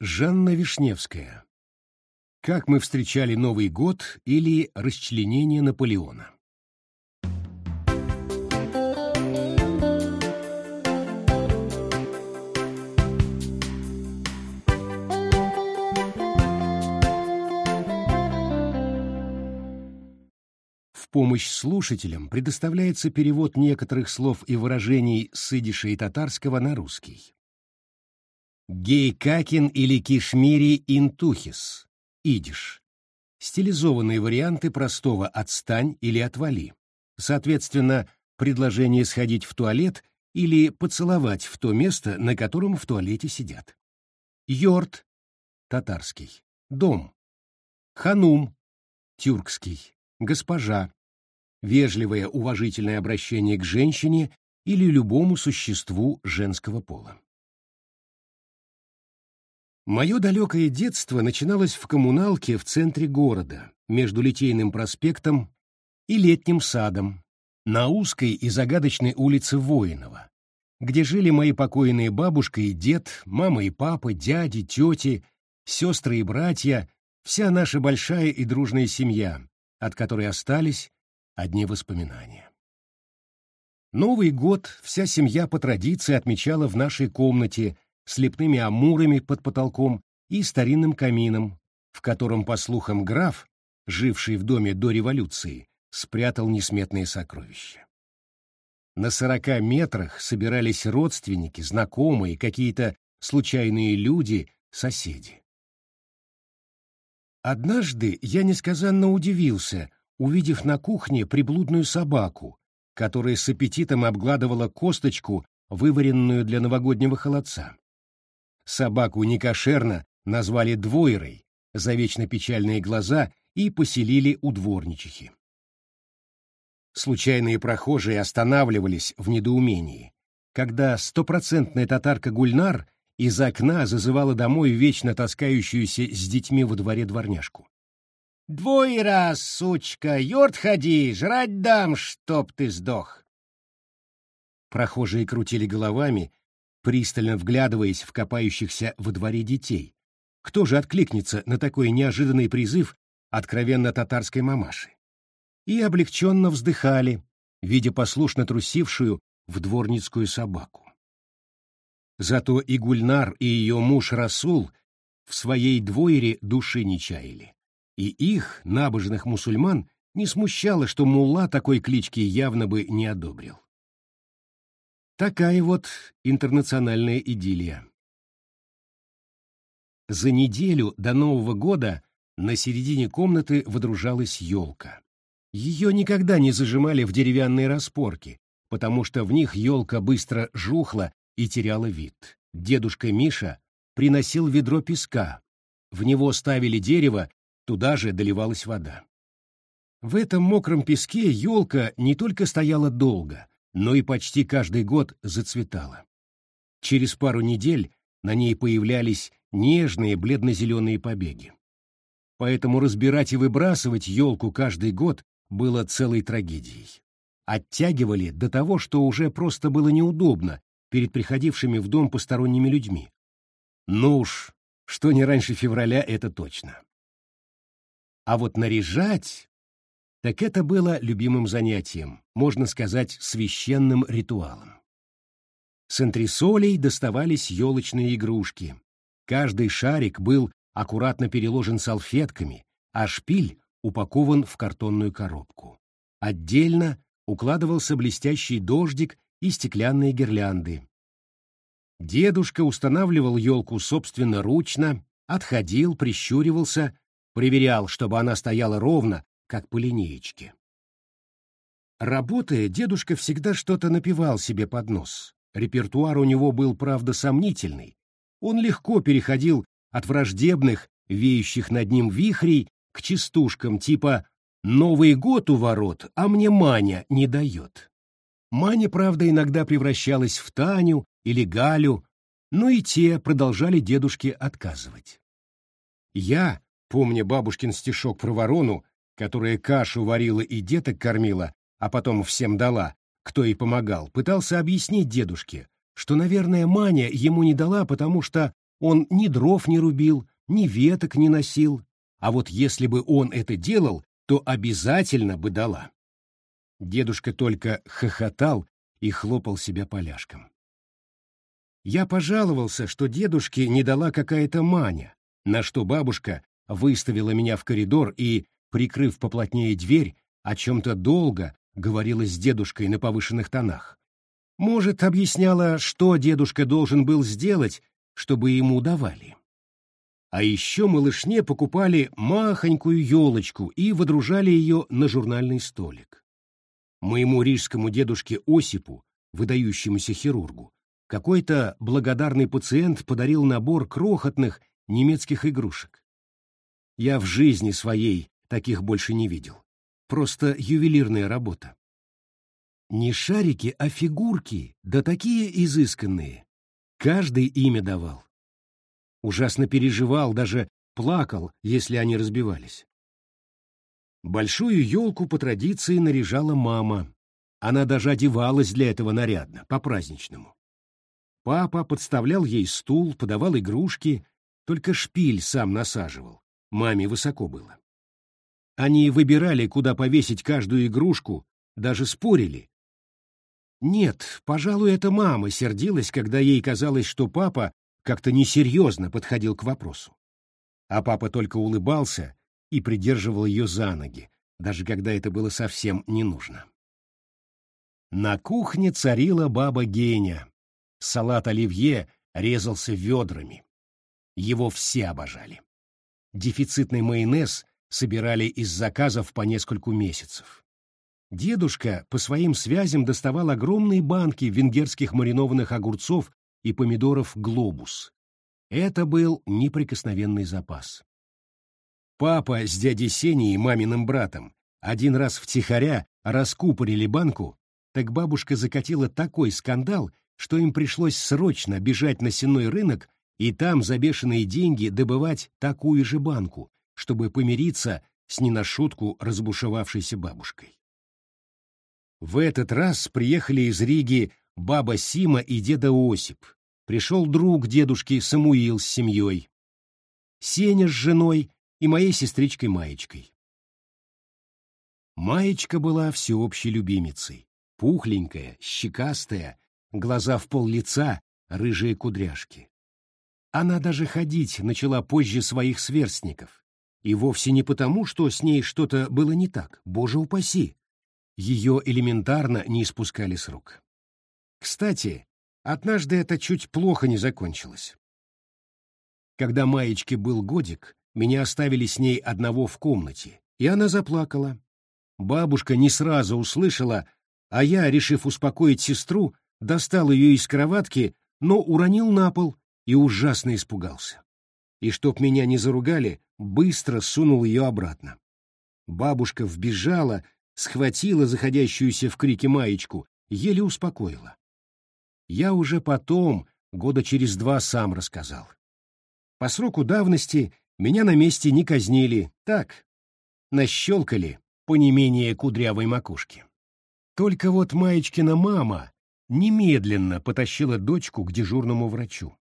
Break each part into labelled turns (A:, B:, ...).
A: Жанна Вишневская. Как мы встречали Новый год или расчленение Наполеона. В помощь слушателям предоставляется перевод некоторых слов и выражений с идиша и татарского на русский. Гейкакин или Кишмири интухис, идиш. Стилизованные варианты простого «отстань» или «отвали». Соответственно, предложение сходить в туалет или поцеловать в то место, на котором в туалете сидят. Йорт, татарский, дом. Ханум, тюркский, госпожа. Вежливое уважительное обращение к женщине или любому существу женского пола. Мое далекое детство начиналось в коммуналке в центре города, между Литейным проспектом и Летним садом, на узкой и загадочной улице Воинова, где жили мои покойные бабушка и дед, мама и папа, дяди, тети, сестры и братья, вся наша большая и дружная семья, от которой остались одни воспоминания. Новый год вся семья по традиции отмечала в нашей комнате с лепными амурами под потолком и старинным камином, в котором, по слухам, граф, живший в доме до революции, спрятал несметные сокровища. На сорока метрах собирались родственники, знакомые, какие-то случайные люди, соседи. Однажды я несказанно удивился, увидев на кухне приблудную собаку, которая с аппетитом обгладывала косточку, вываренную для новогоднего холодца. Собаку некошерно назвали двойрой за вечно печальные глаза и поселили у дворничихи. Случайные прохожие останавливались в недоумении, когда стопроцентная татарка Гульнар из окна зазывала домой вечно таскающуюся с детьми во дворе дворняжку. «Двой раз, сучка, юрт ходи, жрать дам, чтоб ты сдох!» Прохожие крутили головами пристально вглядываясь в копающихся во дворе детей. Кто же откликнется на такой неожиданный призыв откровенно татарской мамаши? И облегченно вздыхали, видя послушно трусившую в дворницкую собаку. Зато и Гульнар, и ее муж Расул в своей двойре души не чаяли. И их, набожных мусульман, не смущало, что мулла такой клички явно бы не одобрил. Такая вот интернациональная идиллия. За неделю до Нового года на середине комнаты водружалась елка. Ее никогда не зажимали в деревянные распорки, потому что в них елка быстро жухла и теряла вид. Дедушка Миша приносил ведро песка, в него ставили дерево, туда же доливалась вода. В этом мокром песке елка не только стояла долго, но и почти каждый год зацветала. Через пару недель на ней появлялись нежные бледно-зеленые побеги. Поэтому разбирать и выбрасывать елку каждый год было целой трагедией. Оттягивали до того, что уже просто было неудобно перед приходившими в дом посторонними людьми. Ну уж, что не раньше февраля, это точно. А вот наряжать так это было любимым занятием, можно сказать, священным ритуалом. С антресолей доставались елочные игрушки. Каждый шарик был аккуратно переложен салфетками, а шпиль упакован в картонную коробку. Отдельно укладывался блестящий дождик и стеклянные гирлянды. Дедушка устанавливал елку собственноручно, отходил, прищуривался, проверял, чтобы она стояла ровно, как по линеечке. Работая, дедушка всегда что-то напевал себе под нос. Репертуар у него был, правда, сомнительный. Он легко переходил от враждебных, веющих над ним вихрей, к частушкам типа «Новый год у ворот, а мне Маня не дает». Маня, правда, иногда превращалась в Таню или Галю, но и те продолжали дедушке отказывать. Я, помня бабушкин стишок про ворону, которая кашу варила и деток кормила, а потом всем дала, кто ей помогал, пытался объяснить дедушке, что, наверное, Маня ему не дала, потому что Он ни дров не рубил, ни веток не носил, а вот если бы он это делал, то обязательно бы дала. Дедушка только хохотал и хлопал себя поляшком. Я пожаловался, что дедушке не дала какая-то маня, на что бабушка выставила меня в коридор и, прикрыв поплотнее дверь, о чем-то долго говорила с дедушкой на повышенных тонах. Может, объясняла, что дедушка должен был сделать, чтобы ему давали. А еще малышне покупали махонькую елочку и водружали ее на журнальный столик. Моему рижскому дедушке Осипу, выдающемуся хирургу, какой-то благодарный пациент подарил набор крохотных немецких игрушек. Я в жизни своей таких больше не видел. Просто ювелирная работа. Не шарики, а фигурки, да такие изысканные. Каждый имя давал. Ужасно переживал, даже плакал, если они разбивались. Большую елку по традиции наряжала мама. Она даже одевалась для этого нарядно, по-праздничному. Папа подставлял ей стул, подавал игрушки, только шпиль сам насаживал. Маме высоко было. Они выбирали, куда повесить каждую игрушку, даже спорили. Нет, пожалуй, это мама сердилась, когда ей казалось, что папа как-то несерьезно подходил к вопросу. А папа только улыбался и придерживал ее за ноги, даже когда это было совсем не нужно. На кухне царила баба Геня, Салат оливье резался ведрами. Его все обожали. Дефицитный майонез собирали из заказов по нескольку месяцев. Дедушка по своим связям доставал огромные банки венгерских маринованных огурцов и помидоров «Глобус». Это был неприкосновенный запас. Папа с дядей Сеней, маминым братом, один раз втихаря раскупорили банку, так бабушка закатила такой скандал, что им пришлось срочно бежать на сенной рынок и там за бешеные деньги добывать такую же банку, чтобы помириться с не на шутку разбушевавшейся бабушкой. В этот раз приехали из Риги баба Сима и деда Осип. Пришел друг дедушки Самуил с семьей. Сеня с женой и моей сестричкой Маечкой. Маечка была всеобщей любимицей. Пухленькая, щекастая, глаза в пол лица, рыжие кудряшки. Она даже ходить начала позже своих сверстников. И вовсе не потому, что с ней что-то было не так, боже упаси. Ее элементарно не испускали с рук. Кстати, однажды это чуть плохо не закончилось. Когда Маечке был годик, меня оставили с ней одного в комнате, и она заплакала. Бабушка не сразу услышала, а я, решив успокоить сестру, достал ее из кроватки, но уронил на пол и ужасно испугался. И чтоб меня не заругали, быстро сунул ее обратно. Бабушка вбежала, схватила заходящуюся в крике маечку, еле успокоила. Я уже потом, года через два, сам рассказал. По сроку давности меня на месте не казнили, так, нащелкали по не менее кудрявой макушке. Только вот Маечкина мама немедленно потащила дочку к дежурному врачу.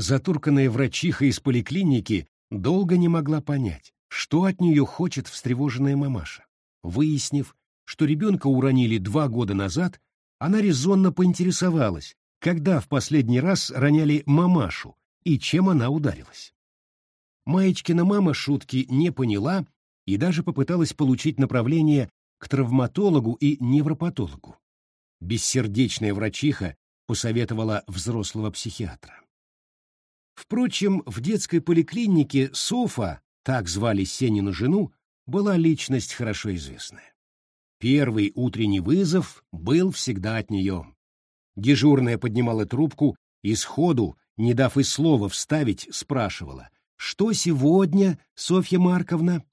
A: Затурканная врачиха из поликлиники долго не могла понять, что от нее хочет встревоженная мамаша. Выяснив, что ребенка уронили два года назад, она резонно поинтересовалась, когда в последний раз роняли мамашу и чем она ударилась. Маечкина мама шутки не поняла и даже попыталась получить направление к травматологу и невропатологу бессердечная врачиха посоветовала взрослого психиатра. Впрочем, в детской поликлинике Софа, так звали Сенину жену, была личность хорошо известная. Первый утренний вызов был всегда от нее. Дежурная поднимала трубку и сходу, не дав и слова вставить, спрашивала, «Что сегодня, Софья Марковна?»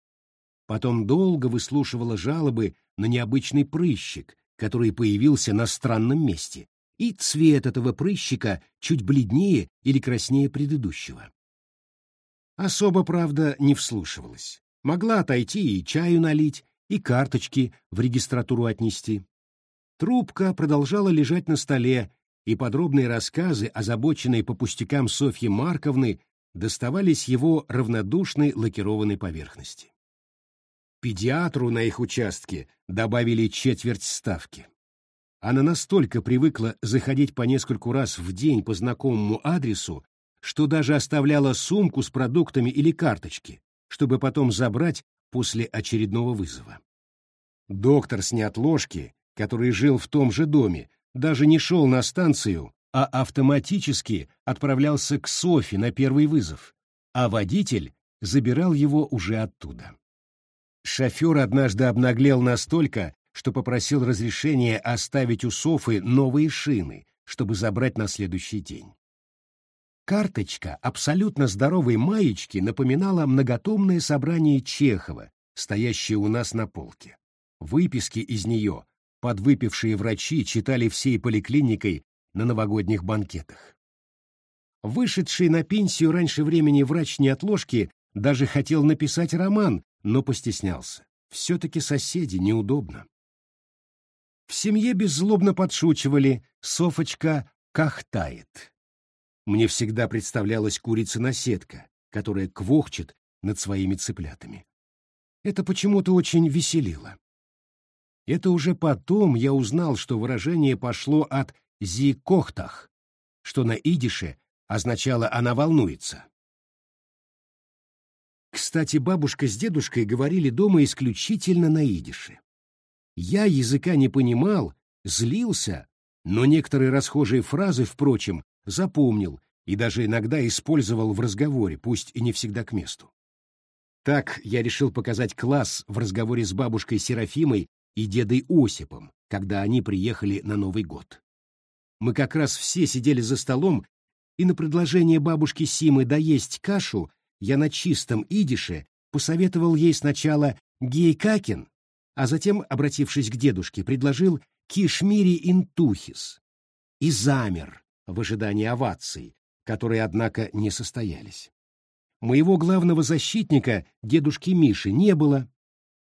A: Потом долго выслушивала жалобы на необычный прыщик, который появился на странном месте, и цвет этого прыщика чуть бледнее или краснее предыдущего. Особо, правда, не вслушивалась. Могла отойти и чаю налить, и карточки в регистратуру отнести. Трубка продолжала лежать на столе, и подробные рассказы, озабоченные по пустякам Софьи Марковны, доставались его равнодушной лакированной поверхности. Педиатру на их участке добавили четверть ставки. Она настолько привыкла заходить по нескольку раз в день по знакомому адресу, что даже оставляла сумку с продуктами или карточки, чтобы потом забрать после очередного вызова. Доктор с неотложки, который жил в том же доме, даже не шел на станцию, а автоматически отправлялся к Софи на первый вызов, а водитель забирал его уже оттуда. Шофер однажды обнаглел настолько, что попросил разрешения оставить у Софы новые шины, чтобы забрать на следующий день. Карточка абсолютно здоровой маечки напоминала многотомное собрание Чехова, стоящее у нас на полке. Выписки из нее подвыпившие врачи читали всей поликлиникой на новогодних банкетах. Вышедший на пенсию раньше времени врач неотложки даже хотел написать роман, но постеснялся. Все-таки соседи неудобно. В семье беззлобно подшучивали «Софочка кахтает». Мне всегда представлялась курица-наседка, которая квохчет над своими цыплятами. Это почему-то очень веселило. Это уже потом я узнал, что выражение пошло от «зикохтах», что на идише означало «она волнуется». Кстати, бабушка с дедушкой говорили дома исключительно на идише. Я языка не понимал, злился, но некоторые расхожие фразы, впрочем, запомнил и даже иногда использовал в разговоре, пусть и не всегда к месту. Так я решил показать класс в разговоре с бабушкой Серафимой и дедой Осипом, когда они приехали на Новый год. Мы как раз все сидели за столом, и на предложение бабушки Симы доесть кашу я на чистом идише посоветовал ей сначала гейкакин, а затем, обратившись к дедушке, предложил кишмири интухис и замер в ожидании оваций, которые, однако, не состоялись. Моего главного защитника, дедушки Миши, не было,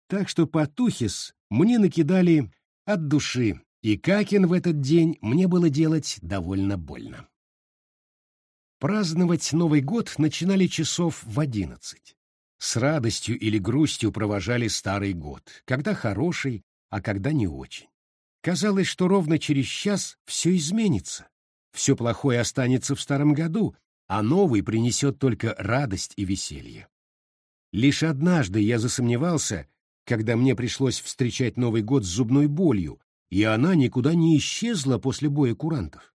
A: так что Патухис мне накидали от души, и Какин в этот день мне было делать довольно больно. Праздновать Новый год начинали часов в одиннадцать. С радостью или грустью провожали старый год, когда хороший, а когда не очень. Казалось, что ровно через час все изменится. Все плохое останется в старом году, а новый принесет только радость и веселье. Лишь однажды я засомневался, когда мне пришлось встречать Новый год с зубной болью, и она никуда не исчезла после боя курантов.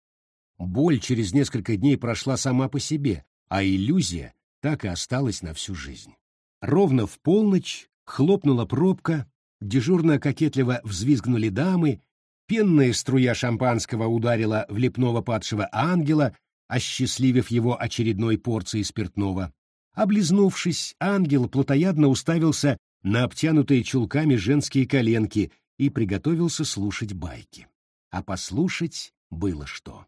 A: Боль через несколько дней прошла сама по себе, а иллюзия так и осталась на всю жизнь. Ровно в полночь хлопнула пробка, дежурно кокетливо взвизгнули дамы, пенная струя шампанского ударила в лепного падшего ангела, осчастливив его очередной порцией спиртного. Облизнувшись, ангел плотоядно уставился на обтянутые чулками женские коленки и приготовился слушать байки. А послушать было что.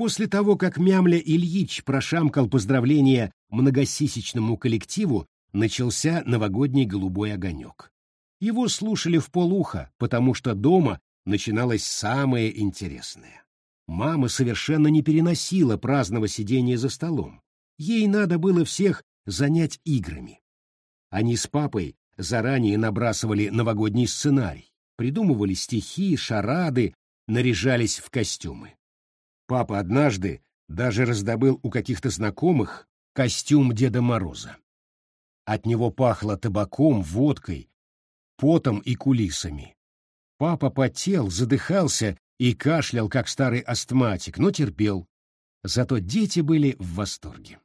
A: После того, как Мямля Ильич прошамкал поздравления многосисечному коллективу, начался новогодний голубой огонек. Его слушали в полуха, потому что дома начиналось самое интересное. Мама совершенно не переносила праздного сидения за столом. Ей надо было всех занять играми. Они с папой заранее набрасывали новогодний сценарий, придумывали стихи, шарады, наряжались в костюмы. Папа однажды даже раздобыл у каких-то знакомых костюм Деда Мороза. От него пахло табаком, водкой, потом и кулисами. Папа потел, задыхался и кашлял, как старый астматик, но терпел. Зато дети были в восторге.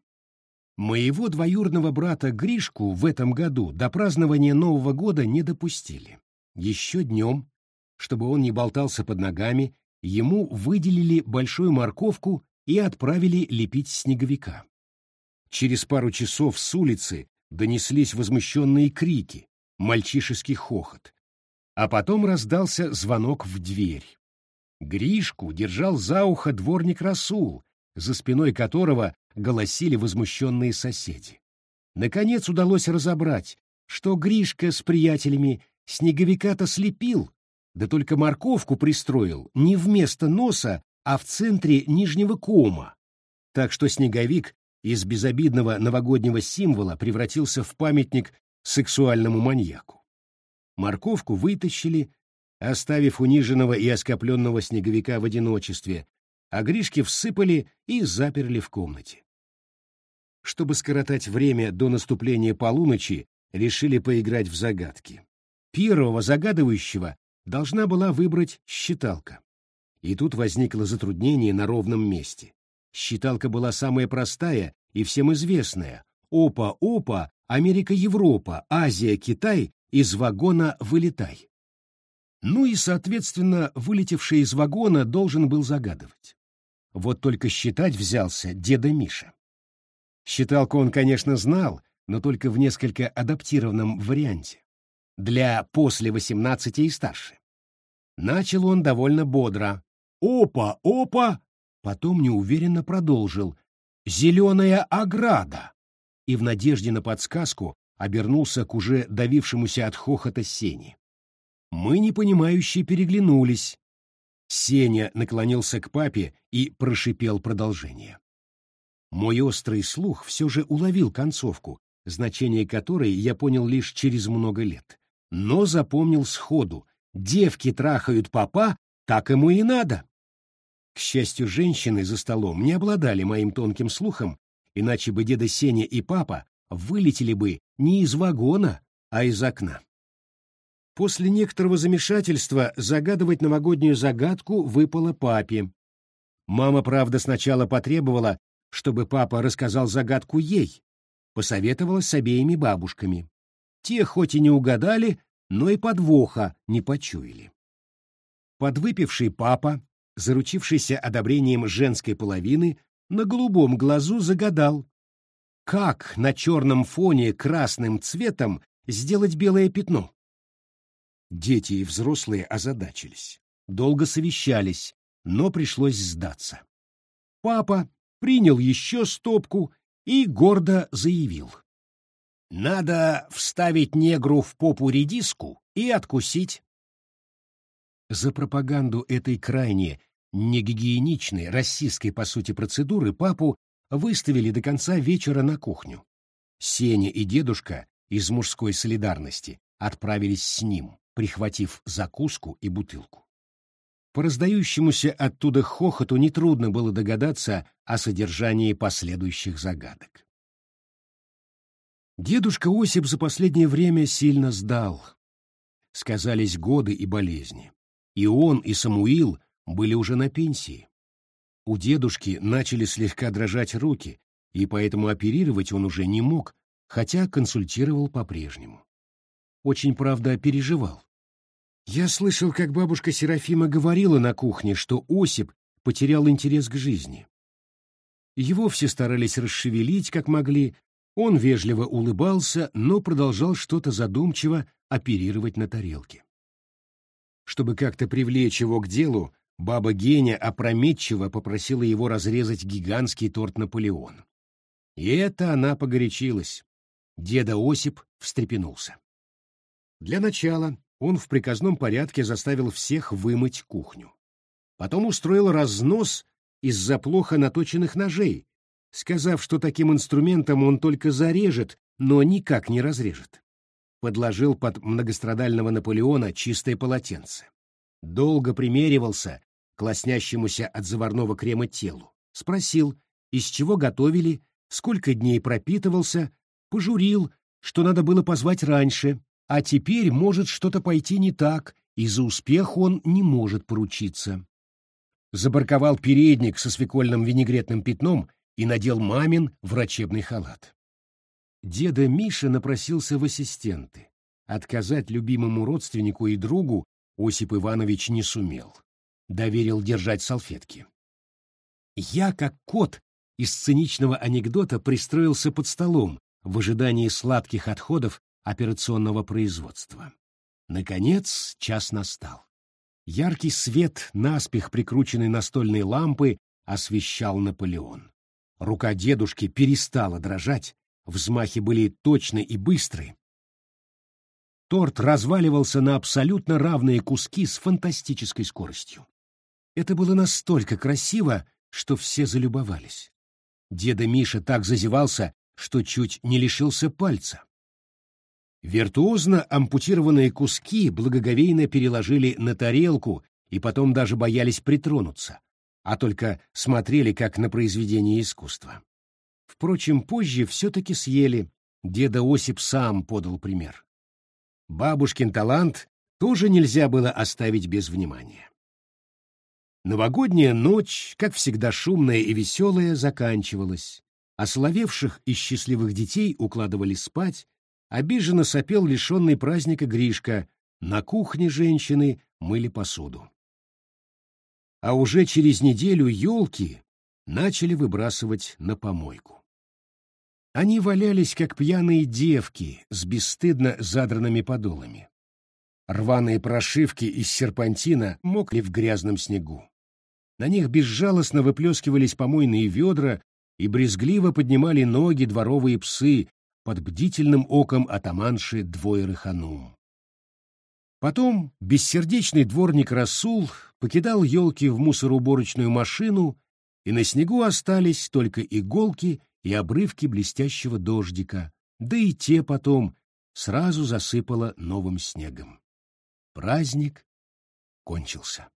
A: Моего двоюродного брата Гришку в этом году до празднования Нового года не допустили. Еще днем, чтобы он не болтался под ногами, ему выделили большую морковку и отправили лепить снеговика. Через пару часов с улицы донеслись возмущенные крики, мальчишеский хохот. А потом раздался звонок в дверь. Гришку держал за ухо дворник Расул, за спиной которого голосили возмущенные соседи. Наконец удалось разобрать, что Гришка с приятелями снеговика-то слепил, да только морковку пристроил не вместо носа, а в центре нижнего кома, так что снеговик из безобидного новогоднего символа превратился в памятник сексуальному маньяку. Морковку вытащили, оставив униженного и оскопленного снеговика в одиночестве, а Гришки всыпали и заперли в комнате. Чтобы скоротать время до наступления полуночи, решили поиграть в загадки. Первого загадывающего должна была выбрать считалка. И тут возникло затруднение на ровном месте. Считалка была самая простая и всем известная. Опа-опа, Америка-Европа, Азия-Китай, из вагона вылетай. Ну и, соответственно, вылетевший из вагона должен был загадывать. Вот только считать взялся деда Миша. Считалку он, конечно, знал, но только в несколько адаптированном варианте. Для после 18 и старше. Начал он довольно бодро. «Опа, опа!» Потом неуверенно продолжил. «Зеленая ограда!» И в надежде на подсказку обернулся к уже давившемуся от хохота Сене. Мы, непонимающе, переглянулись. Сеня наклонился к папе и прошипел продолжение. Мой острый слух все же уловил концовку, значение которой я понял лишь через много лет. Но запомнил сходу. Девки трахают папа, так ему и надо. К счастью, женщины за столом не обладали моим тонким слухом, иначе бы деда Сеня и папа вылетели бы не из вагона, а из окна. После некоторого замешательства загадывать новогоднюю загадку выпало папе. Мама, правда, сначала потребовала, чтобы папа рассказал загадку ей, посоветовалась с обеими бабушками. Те хоть и не угадали, но и подвоха не почуяли. Подвыпивший папа, заручившийся одобрением женской половины, на голубом глазу загадал, как на черном фоне красным цветом сделать белое пятно. Дети и взрослые озадачились, долго совещались, но пришлось сдаться. Папа принял еще стопку и гордо заявил. «Надо вставить негру в попу редиску и откусить». За пропаганду этой крайне негигиеничной, российской по сути процедуры папу выставили до конца вечера на кухню. Сеня и дедушка из мужской солидарности отправились с ним, прихватив закуску и бутылку. По раздающемуся оттуда хохоту нетрудно было догадаться о содержании последующих загадок. Дедушка Осип за последнее время сильно сдал. Сказались годы и болезни. И он, и Самуил были уже на пенсии. У дедушки начали слегка дрожать руки, и поэтому оперировать он уже не мог, хотя консультировал по-прежнему. Очень, правда, переживал. Я слышал, как бабушка Серафима говорила на кухне, что Осип потерял интерес к жизни. Его все старались расшевелить, как могли, он вежливо улыбался, но продолжал что-то задумчиво оперировать на тарелке. Чтобы как-то привлечь его к делу, баба Геня опрометчиво попросила его разрезать гигантский торт Наполеон. И это она погорячилась. Деда Осип встрепенулся. Для начала он в приказном порядке заставил всех вымыть кухню. Потом устроил разнос из-за плохо наточенных ножей, сказав, что таким инструментом он только зарежет, но никак не разрежет. Подложил под многострадального Наполеона чистое полотенце. Долго примеривался к лоснящемуся от заварного крема телу. Спросил, из чего готовили, сколько дней пропитывался, пожурил, что надо было позвать раньше, а теперь может что-то пойти не так, и за успех он не может поручиться. Забарковал передник со свекольным винегретным пятном и надел мамин врачебный халат. Деда Миша напросился в ассистенты. Отказать любимому родственнику и другу Осип Иванович не сумел. Доверил держать салфетки. Я, как кот из сценичного анекдота, пристроился под столом в ожидании сладких отходов операционного производства. Наконец час настал. Яркий свет, наспех прикрученной настольной лампы, освещал Наполеон. Рука дедушки перестала дрожать, взмахи были точны и быстры. Торт разваливался на абсолютно равные куски с фантастической скоростью. Это было настолько красиво, что все залюбовались. Деда Миша так зазевался, что чуть не лишился пальца. Виртуозно ампутированные куски благоговейно переложили на тарелку и потом даже боялись притронуться, а только смотрели как на произведение искусства. Впрочем, позже все-таки съели, деда Осип сам подал пример. Бабушкин талант тоже нельзя было оставить без внимания. Новогодняя ночь, как всегда шумная и веселая, заканчивалась. Ословевших и счастливых детей укладывали спать, обиженно сопел лишенный праздника Гришка, на кухне женщины мыли посуду. А уже через неделю елки начали выбрасывать на помойку. Они валялись, как пьяные девки с бесстыдно задранными подолами. Рваные прошивки из серпантина мокли в грязном снегу. На них безжалостно выплескивались помойные ведра и брезгливо поднимали ноги дворовые псы под бдительным оком атаманши Двойры Ханум. Потом бессердечный дворник Расул покидал елки в мусороуборочную машину, и на снегу остались только иголки и обрывки блестящего дождика, да и те потом сразу засыпало новым снегом. Праздник кончился.